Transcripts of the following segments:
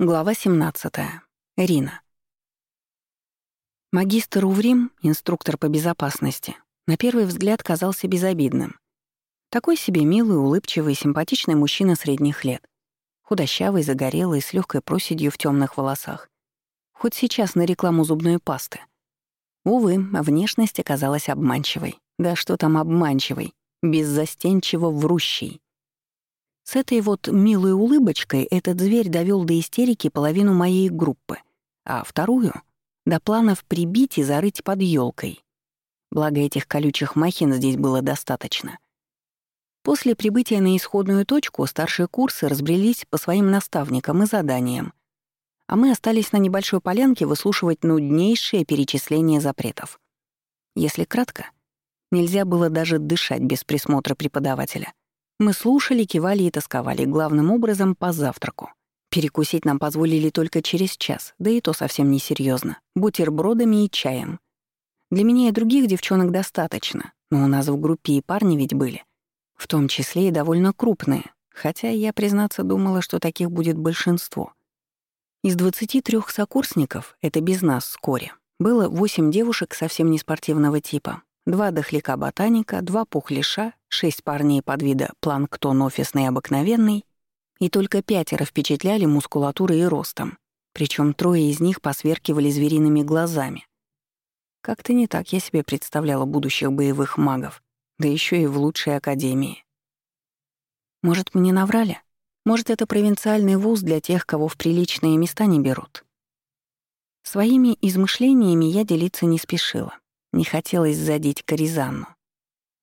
Глава 17. Рина. Магистр Уврим, инструктор по безопасности, на первый взгляд казался безобидным. Такой себе милый, улыбчивый, симпатичный мужчина средних лет. Худощавый, загорелый, с легкой проседью в темных волосах. Хоть сейчас на рекламу зубной пасты. Увы, внешность оказалась обманчивой. Да что там обманчивой, беззастенчиво врущей. С этой вот милой улыбочкой этот зверь довел до истерики половину моей группы, а вторую — до планов прибить и зарыть под елкой. Благо этих колючих махин здесь было достаточно. После прибытия на исходную точку старшие курсы разбрелись по своим наставникам и заданиям, а мы остались на небольшой полянке выслушивать нуднейшее перечисление запретов. Если кратко, нельзя было даже дышать без присмотра преподавателя — мы слушали, кивали и тосковали, главным образом по завтраку. Перекусить нам позволили только через час, да и то совсем несерьезно, бутербродами и чаем. Для меня и других девчонок достаточно, но у нас в группе и парни ведь были. В том числе и довольно крупные, хотя я, признаться, думала, что таких будет большинство. Из 23 сокурсников, это без нас вскоре, было 8 девушек совсем не спортивного типа, два дохляка-ботаника, два пухлиша, шесть парней под вида планктон офисный обыкновенный, и только пятеро впечатляли мускулатурой и ростом, причем трое из них посверкивали звериными глазами. Как-то не так я себе представляла будущих боевых магов, да еще и в лучшей академии. Может, мне наврали? Может, это провинциальный вуз для тех, кого в приличные места не берут? Своими измышлениями я делиться не спешила. Не хотелось задеть Коризанну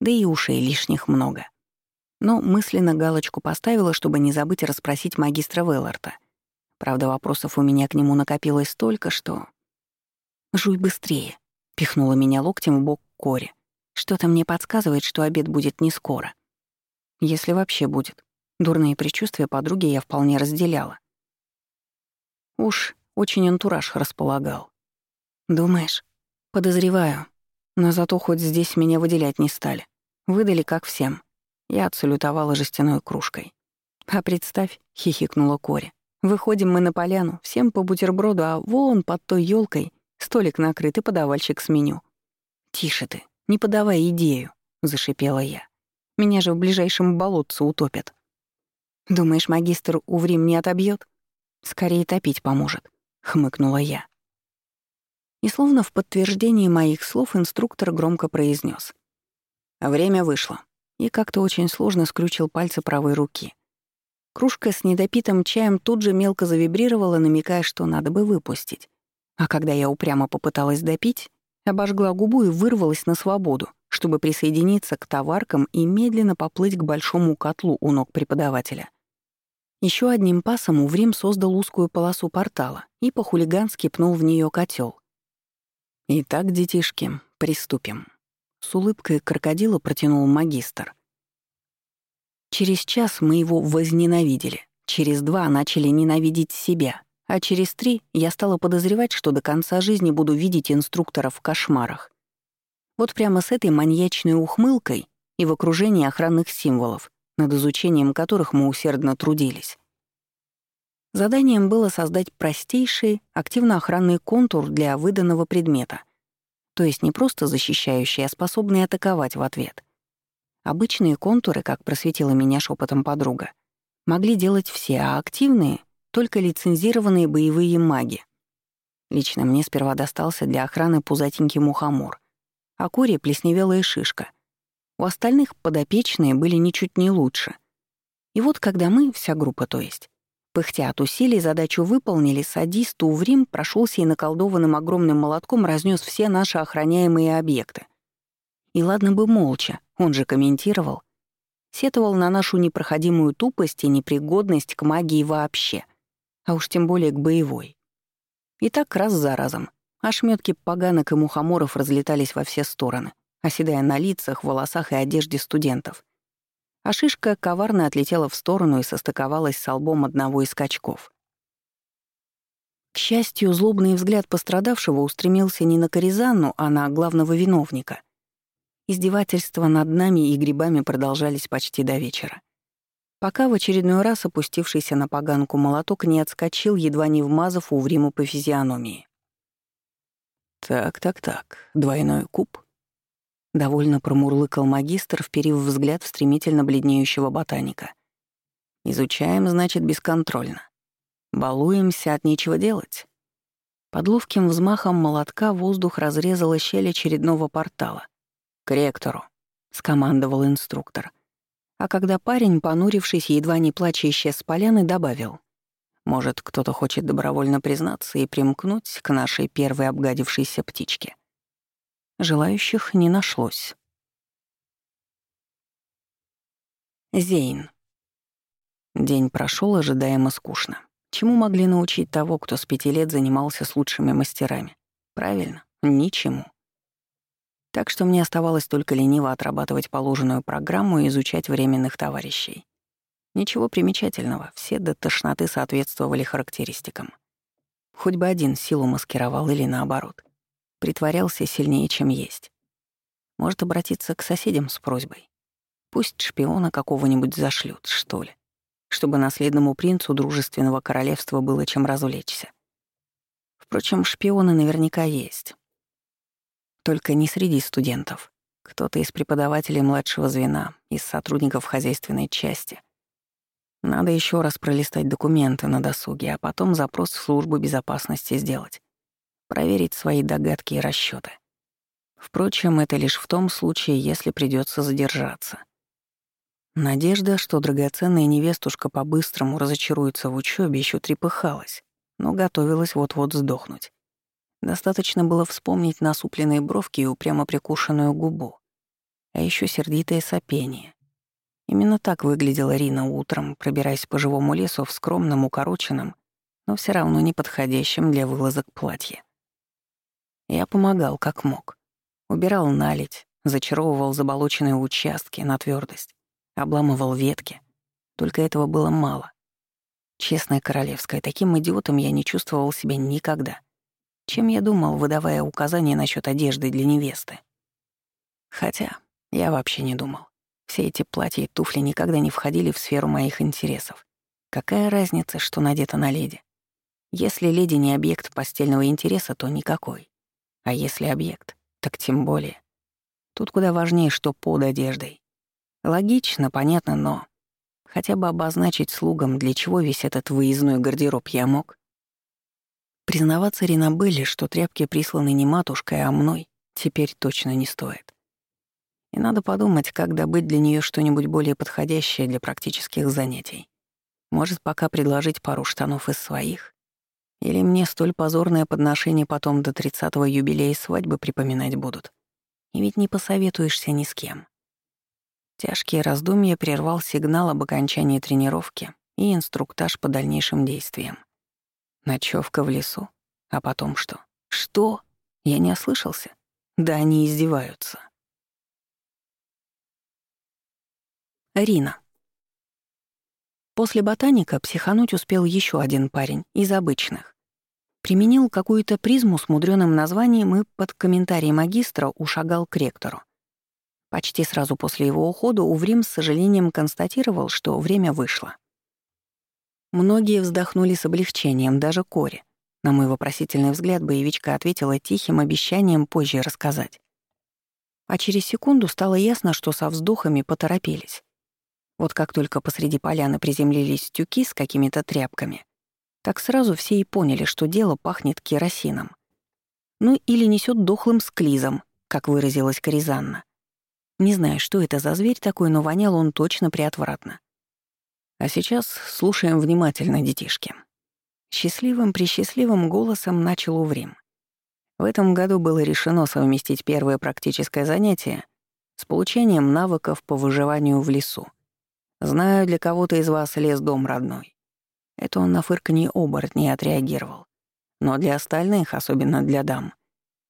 да и ушей лишних много. Но мысленно галочку поставила, чтобы не забыть расспросить магистра Велларта. Правда, вопросов у меня к нему накопилось столько, что... «Жуй быстрее», — пихнула меня локтем в бок Кори. «Что-то мне подсказывает, что обед будет не скоро. Если вообще будет. Дурные предчувствия подруги я вполне разделяла. Уж очень антураж располагал. Думаешь? Подозреваю. Но зато хоть здесь меня выделять не стали. Выдали как всем. Я отсалютовала жестяной кружкой. «А представь», — хихикнула Кори, «выходим мы на поляну, всем по бутерброду, а вон под той елкой столик накрыт и подавальщик с меню». «Тише ты, не подавай идею», — зашипела я. «Меня же в ближайшем болотце утопят». «Думаешь, магистр Уврим не отобьет? Скорее топить поможет», — хмыкнула я. И словно в подтверждении моих слов инструктор громко произнес: Время вышло. И как-то очень сложно скрючил пальцы правой руки. Кружка с недопитым чаем тут же мелко завибрировала, намекая, что надо бы выпустить. А когда я упрямо попыталась допить, обожгла губу и вырвалась на свободу, чтобы присоединиться к товаркам и медленно поплыть к большому котлу у ног преподавателя. Еще одним пасом Уврим создал узкую полосу портала и по-хулигански пнул в нее котел. «Итак, детишки, приступим». С улыбкой крокодила протянул магистр. Через час мы его возненавидели. Через два начали ненавидеть себя. А через три я стала подозревать, что до конца жизни буду видеть инструктора в кошмарах. Вот прямо с этой маньячной ухмылкой и в окружении охранных символов, над изучением которых мы усердно трудились. Заданием было создать простейший, активно-охранный контур для выданного предмета — то есть не просто защищающие, а способные атаковать в ответ. Обычные контуры, как просветила меня шепотом подруга, могли делать все, а активные — только лицензированные боевые маги. Лично мне сперва достался для охраны пузатенький мухомор, а Коре — плесневелая шишка. У остальных подопечные были ничуть не лучше. И вот когда мы, вся группа то есть, Пыхтя от усилий задачу выполнили, садист Уврим прошелся и наколдованным огромным молотком разнес все наши охраняемые объекты. И ладно бы молча, он же комментировал. Сетовал на нашу непроходимую тупость и непригодность к магии вообще, а уж тем более к боевой. И так раз за разом. Ошметки поганок и мухоморов разлетались во все стороны, оседая на лицах, волосах и одежде студентов — а шишка коварно отлетела в сторону и состыковалась с лбом одного из скачков. К счастью, злобный взгляд пострадавшего устремился не на Коризанну, а на главного виновника. Издевательства над нами и грибами продолжались почти до вечера. пока в очередной раз опустившийся на поганку молоток не отскочил, едва не вмазав Увриму по физиономии. «Так-так-так, двойной куб?» Довольно промурлыкал магистр, вперив взгляд в стремительно бледнеющего ботаника. «Изучаем, значит, бесконтрольно. Балуемся от нечего делать». Под ловким взмахом молотка воздух разрезала щель очередного портала. «К ректору», — скомандовал инструктор. А когда парень, понурившись, едва не плача исчез с поляны, добавил. «Может, кто-то хочет добровольно признаться и примкнуть к нашей первой обгадившейся птичке?» Желающих не нашлось. Зейн. День прошел ожидаемо скучно. Чему могли научить того, кто с пяти лет занимался с лучшими мастерами? Правильно, ничему. Так что мне оставалось только лениво отрабатывать положенную программу и изучать временных товарищей. Ничего примечательного, все до тошноты соответствовали характеристикам. Хоть бы один силу маскировал или наоборот притворялся сильнее, чем есть. Может обратиться к соседям с просьбой. Пусть шпиона какого-нибудь зашлют, что ли, чтобы наследному принцу дружественного королевства было чем развлечься. Впрочем, шпионы наверняка есть. Только не среди студентов. Кто-то из преподавателей младшего звена, из сотрудников хозяйственной части. Надо еще раз пролистать документы на досуге, а потом запрос в службу безопасности сделать проверить свои догадки и расчеты. Впрочем, это лишь в том случае, если придется задержаться. Надежда, что драгоценная невестушка по-быстрому разочаруется в учебе, еще трепыхалась, но готовилась вот-вот сдохнуть. Достаточно было вспомнить насупленные бровки и упрямо прикушенную губу, а еще сердитое сопение. Именно так выглядела Рина утром, пробираясь по живому лесу в скромном, укороченном, но все равно неподходящем для вылазок платье. Я помогал, как мог. Убирал наледь, зачаровывал заболоченные участки на твердость, обламывал ветки. Только этого было мало. Честная королевская, таким идиотом я не чувствовал себя никогда. Чем я думал, выдавая указания насчет одежды для невесты? Хотя я вообще не думал. Все эти платья и туфли никогда не входили в сферу моих интересов. Какая разница, что надето на леди? Если леди не объект постельного интереса, то никакой. А если объект, так тем более. Тут куда важнее, что под одеждой. Логично, понятно, но... Хотя бы обозначить слугам, для чего весь этот выездной гардероб я мог. Признаваться Ринабелле, что тряпки присланы не матушкой, а мной, теперь точно не стоит. И надо подумать, как добыть для нее что-нибудь более подходящее для практических занятий. Может, пока предложить пару штанов из своих? Или мне столь позорное подношение потом до тридцатого юбилея свадьбы припоминать будут? И ведь не посоветуешься ни с кем. Тяжкие раздумья прервал сигнал об окончании тренировки и инструктаж по дальнейшим действиям. Ночевка в лесу. А потом что? Что? Я не ослышался? Да они издеваются. Рина. После ботаника психануть успел еще один парень из обычных. Применил какую-то призму с мудреным названием и под комментарий магистра ушагал к ректору. Почти сразу после его ухода Уврим с сожалением констатировал, что время вышло. Многие вздохнули с облегчением, даже Кори. На мой вопросительный взгляд боевичка ответила тихим обещанием позже рассказать. А через секунду стало ясно, что со вздохами поторопились. Вот как только посреди поляны приземлились тюки с какими-то тряпками, так сразу все и поняли, что дело пахнет керосином. Ну или несет дохлым склизом, как выразилась Коризанна. Не знаю, что это за зверь такой, но вонял он точно приотвратно. А сейчас слушаем внимательно, детишки. Счастливым-присчастливым голосом начал Уврим. В этом году было решено совместить первое практическое занятие с получением навыков по выживанию в лесу. Знаю, для кого-то из вас лес дом родной. Это он на фырканье оборотней отреагировал. Но для остальных, особенно для дам,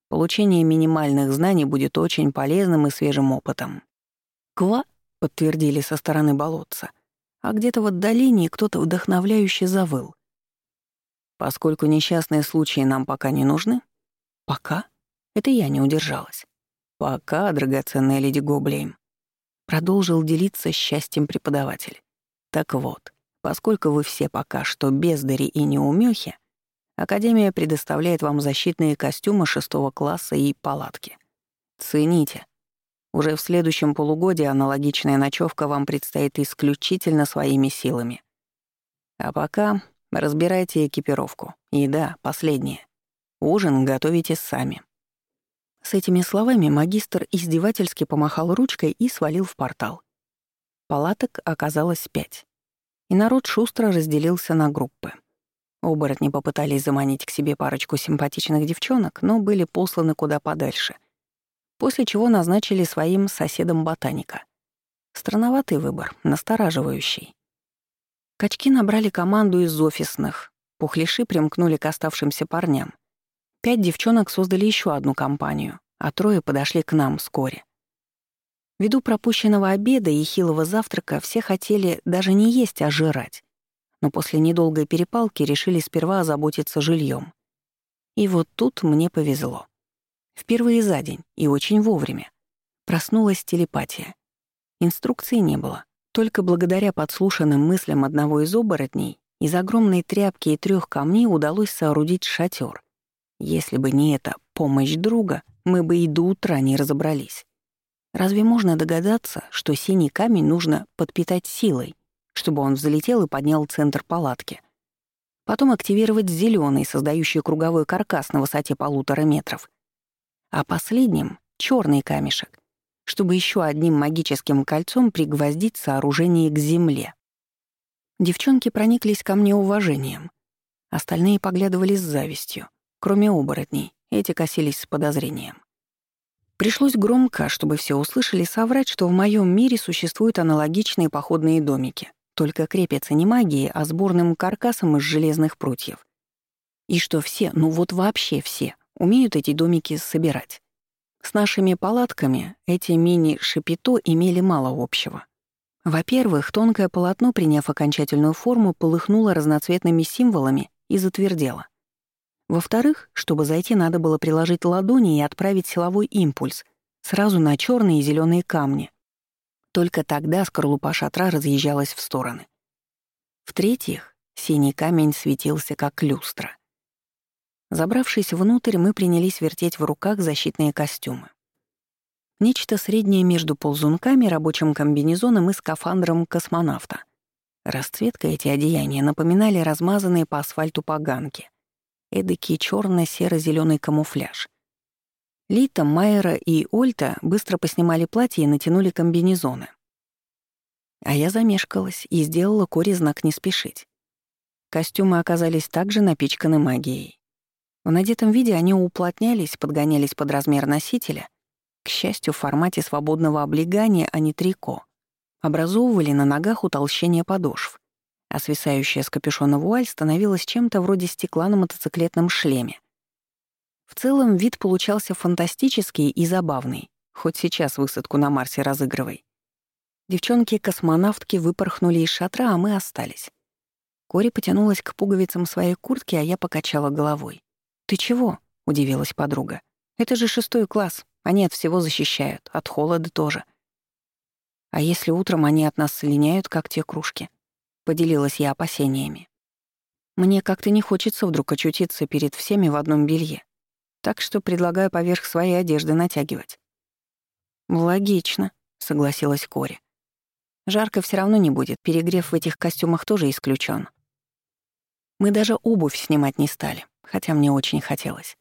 получение минимальных знаний будет очень полезным и свежим опытом. «Ква?» — подтвердили со стороны болотца, а где-то в отдалении кто-то вдохновляюще завыл. Поскольку несчастные случаи нам пока не нужны, пока, это я не удержалась. Пока, драгоценная леди Гоблейм, продолжил делиться счастьем преподаватель. Так вот, поскольку вы все пока что бездари и неумехи, Академия предоставляет вам защитные костюмы шестого класса и палатки. Цените. Уже в следующем полугодии аналогичная ночевка вам предстоит исключительно своими силами. А пока разбирайте экипировку. И да, последнее. Ужин готовите сами. С этими словами магистр издевательски помахал ручкой и свалил в портал. Палаток оказалось пять. И народ шустро разделился на группы. Оборотни попытались заманить к себе парочку симпатичных девчонок, но были посланы куда подальше. После чего назначили своим соседом ботаника. Странноватый выбор, настораживающий. Качки набрали команду из офисных, пухлиши примкнули к оставшимся парням. Пять девчонок создали еще одну компанию, а трое подошли к нам вскоре. Ввиду пропущенного обеда и хилого завтрака все хотели даже не есть, а жрать но после недолгой перепалки решили сперва озаботиться жильем. И вот тут мне повезло. Впервые за день и очень вовремя. Проснулась телепатия. Инструкции не было. Только благодаря подслушанным мыслям одного из оборотней из огромной тряпки и трех камней удалось соорудить шатер. Если бы не эта помощь друга, мы бы и до утра не разобрались. Разве можно догадаться, что синий камень нужно подпитать силой, чтобы он взлетел и поднял центр палатки. Потом активировать зеленый, создающий круговой каркас на высоте полутора метров. А последним — черный камешек, чтобы еще одним магическим кольцом пригвоздить сооружение к земле. Девчонки прониклись ко мне уважением. Остальные поглядывали с завистью. Кроме оборотней, эти косились с подозрением. Пришлось громко, чтобы все услышали, соврать, что в моем мире существуют аналогичные походные домики только крепятся не магией, а сборным каркасом из железных прутьев. И что все, ну вот вообще все, умеют эти домики собирать. С нашими палатками эти мини-шапито имели мало общего. Во-первых, тонкое полотно, приняв окончательную форму, полыхнуло разноцветными символами и затвердело. Во-вторых, чтобы зайти, надо было приложить ладони и отправить силовой импульс сразу на черные и зеленые камни, только тогда скорлупа шатра разъезжалась в стороны. В-третьих, синий камень светился как люстра. Забравшись внутрь, мы принялись вертеть в руках защитные костюмы. Нечто среднее между ползунками, рабочим комбинезоном и скафандром космонавта. Расцветка эти одеяния напоминали размазанные по асфальту поганки. Эдакий черно серо зеленый камуфляж — Лита, Майера и Ольта быстро поснимали платья и натянули комбинезоны. А я замешкалась и сделала Коре знак не спешить. Костюмы оказались также напичканы магией. В надетом виде они уплотнялись, подгонялись под размер носителя, к счастью, в формате свободного облегания, а не трико. Образовывали на ногах утолщение подошв, а свисающая с капюшона вуаль становилась чем-то вроде стекла на мотоциклетном шлеме. В целом вид получался фантастический и забавный, хоть сейчас высадку на Марсе разыгрывай. Девчонки-космонавтки выпорхнули из шатра, а мы остались. Кори потянулась к пуговицам своей куртки, а я покачала головой. «Ты чего?» — удивилась подруга. «Это же шестой класс. Они от всего защищают, от холода тоже». «А если утром они от нас слиняют, как те кружки?» — поделилась я опасениями. «Мне как-то не хочется вдруг очутиться перед всеми в одном белье. Так что предлагаю поверх своей одежды натягивать. «Логично», — согласилась Кори. «Жарко все равно не будет, перегрев в этих костюмах тоже исключен. Мы даже обувь снимать не стали, хотя мне очень хотелось.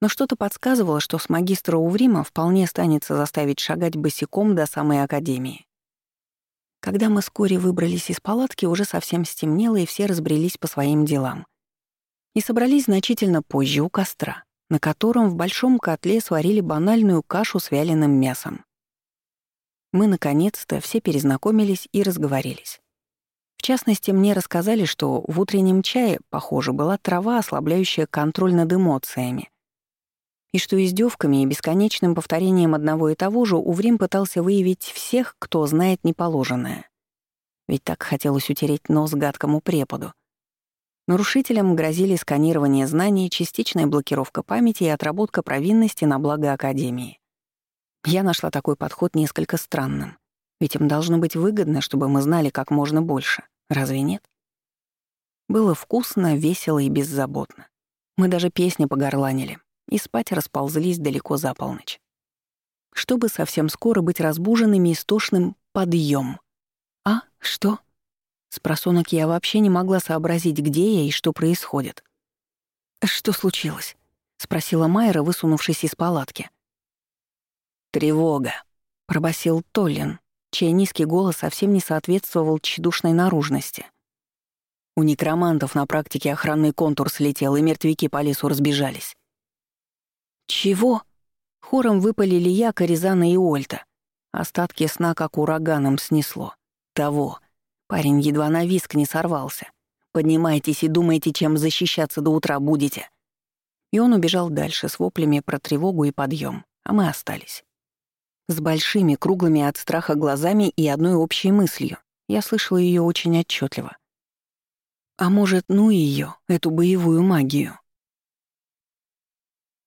Но что-то подсказывало, что с магистра Уврима вполне станется заставить шагать босиком до самой академии. Когда мы с Кори выбрались из палатки, уже совсем стемнело, и все разбрелись по своим делам. И собрались значительно позже у костра на котором в большом котле сварили банальную кашу с вяленым мясом. Мы, наконец-то, все перезнакомились и разговорились. В частности, мне рассказали, что в утреннем чае, похоже, была трава, ослабляющая контроль над эмоциями. И что издевками и бесконечным повторением одного и того же Уврим пытался выявить всех, кто знает неположенное. Ведь так хотелось утереть нос гадкому преподу — Нарушителям грозили сканирование знаний, частичная блокировка памяти и отработка провинности на благо Академии. Я нашла такой подход несколько странным. Ведь им должно быть выгодно, чтобы мы знали как можно больше. Разве нет? Было вкусно, весело и беззаботно. Мы даже песни погорланили и спать расползлись далеко за полночь. Чтобы совсем скоро быть разбуженными истошным подъем. А? Что? С просонок я вообще не могла сообразить, где я и что происходит. «Что случилось?» — спросила Майра, высунувшись из палатки. «Тревога», — пробасил Толлин, чей низкий голос совсем не соответствовал тщедушной наружности. У некромантов на практике охранный контур слетел, и мертвяки по лесу разбежались. «Чего?» Хором выпалили я, Коризана и Ольта. Остатки сна как ураганом снесло. Того. Парень едва на виск не сорвался. Поднимайтесь и думайте, чем защищаться до утра будете. И он убежал дальше с воплями про тревогу и подъем, а мы остались. С большими, круглыми от страха глазами и одной общей мыслью. Я слышала ее очень отчетливо. А может, ну ее, эту боевую магию.